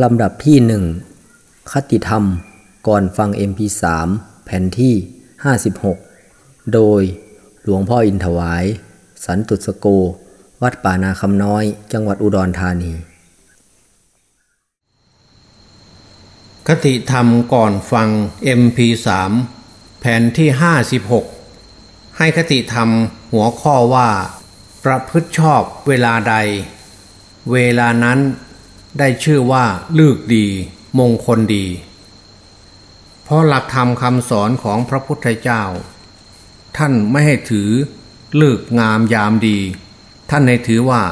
ลำดับที่หนึ่งคติธรรมก่อนฟัง MP3 แผ่นที่ 56 โดยหลวงพ่ออินถวาย สันตุสโก วัดป่านาคำน้อย จังหวัดอุดรธานี คติธรรมก่อนฟัง MP3 แผ่นที่ 56 ให้คติธรรมหัวข้อว่า ประพฤติชอบเวลาใด เวลานั้น ได้ชื่อว่าลึกดี มงคลดี เพราะหลักธรรมคำสอนของพระพุทธเจ้า ท่านไม่ให้ถือเลิกงามยามดี ท่านให้ถือว่า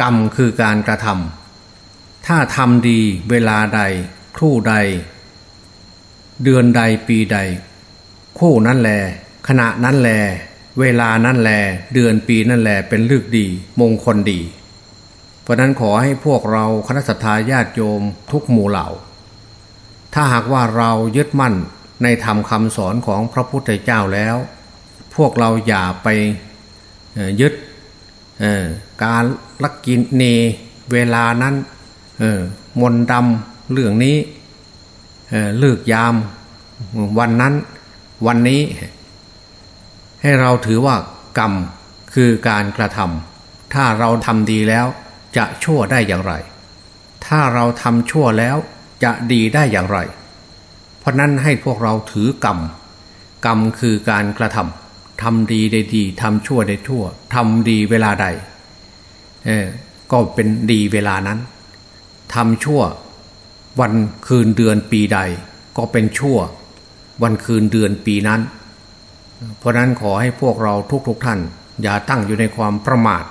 กรรมคือการกระทำถ้าทำดีเวลาใด ครู่ใด เดือนใดปีใด คู่นั้นแล ขณะนั้นแล เวลานั้นแล เดือนปีนั่นแลเป็นลึกดี มงคลดี เพราะนั้นขอให้พวกเราคณะสัตยาญาติโยมทุกหมู่เหล่า ถ้าหากว่าเรายึดมั่นในธรรมคำสอนของพระพุทธเจ้าแล้ว พวกเราอย่าไปยึดการลักกินเนเวลานั้นมนดำเรื่องนี้เลือกยามวันนั้นวันนี้ให้เราถือว่ากรรมคือการกระทำถ้าเราทำดีแล้ว จะชั่วได้อย่างไร ถ้าเราทำชั่วแล้วจะดีได้อย่างไร เพราะนั้นให้พวกเราถือกรรม กรรมคือการกระทำทำดีได้ดีทำชั่วได้ชั่วทำดีเวลาใดเออก็เป็นดีเวลานั้นทำชั่ว วันคืนเดือนปีใด ก็เป็นชั่ว วันคืนเดือนปีนั้น เพราะนั้นขอให้พวกเราทุกๆทท่าน อย่าตั้งอยู่ในความประมาท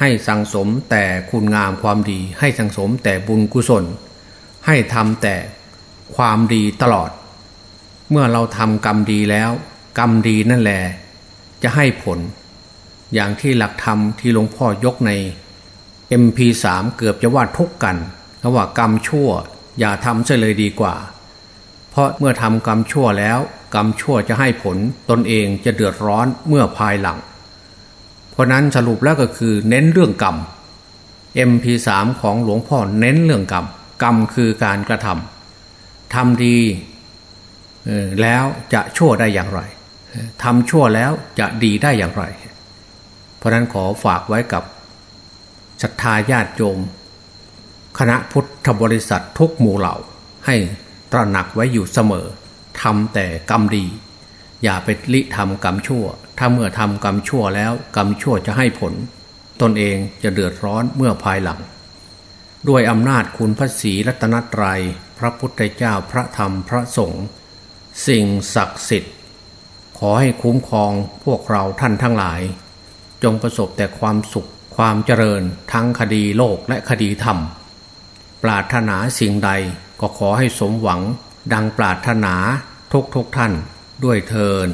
ให้สังสมแต่คุณงามความดี ให้สังสมแต่บุญกุศล ให้ทำแต่ความดีตลอด เมื่อเราทำกรรมดีแล้ว กรรมดีนั่นแหละจะให้ผล อย่างที่หลักธรรมที่หลวงพ่อยกใน MP3 เกือบจะว่าทุกกันเพราะว่ากรรมชั่ว อย่าทำเสียเลยดีกว่า เพราะเมื่อทำกรรมชั่วแล้ว กรรมชั่วจะให้ผลตนเองจะเดือดร้อนเมื่อภายหลัง ราะนั้นสรุปแล้วก็คือเน้นเรื่องกรรม MP3 ของหลวงพ่อเน้นเรื่องกรรม กรรมคือการกระทำทำดีแล้วจะชั่วได้อย่างไรทำชั่วแล้วจะดีได้อย่างไร เพราะนั้นขอฝากไว้กับศรัทธาญาติโยมคณะพุทธบริษัททุกหมู่เหล่าให้ตระหนักไว้อยู่เสมอทำแต่กรรมดี อย่าไปลิทำกรรมชั่ว ถ้าเมื่อทำกรรมชั่วแล้วกรรมชั่วจะให้ผล ตนเองจะเดือดร้อนเมื่อภายหลัง ด้วยอำนาจคุณพระศรีรัตนตรยัย พระพุทธเจ้าพระธรรมพระสงฆ์สิ่งศักดิ์สิทธิ์ ขอให้คุ้มครองพวกเราท่านทั้งหลาย จงประสบแต่ความสุขความเจริญทั้งคดีโลกและคดีธรรม ปรารถนาสิ่งใดก็ขอให้สมหวังดังปรารถนาทุกทุกท่าน ด้วยเทิน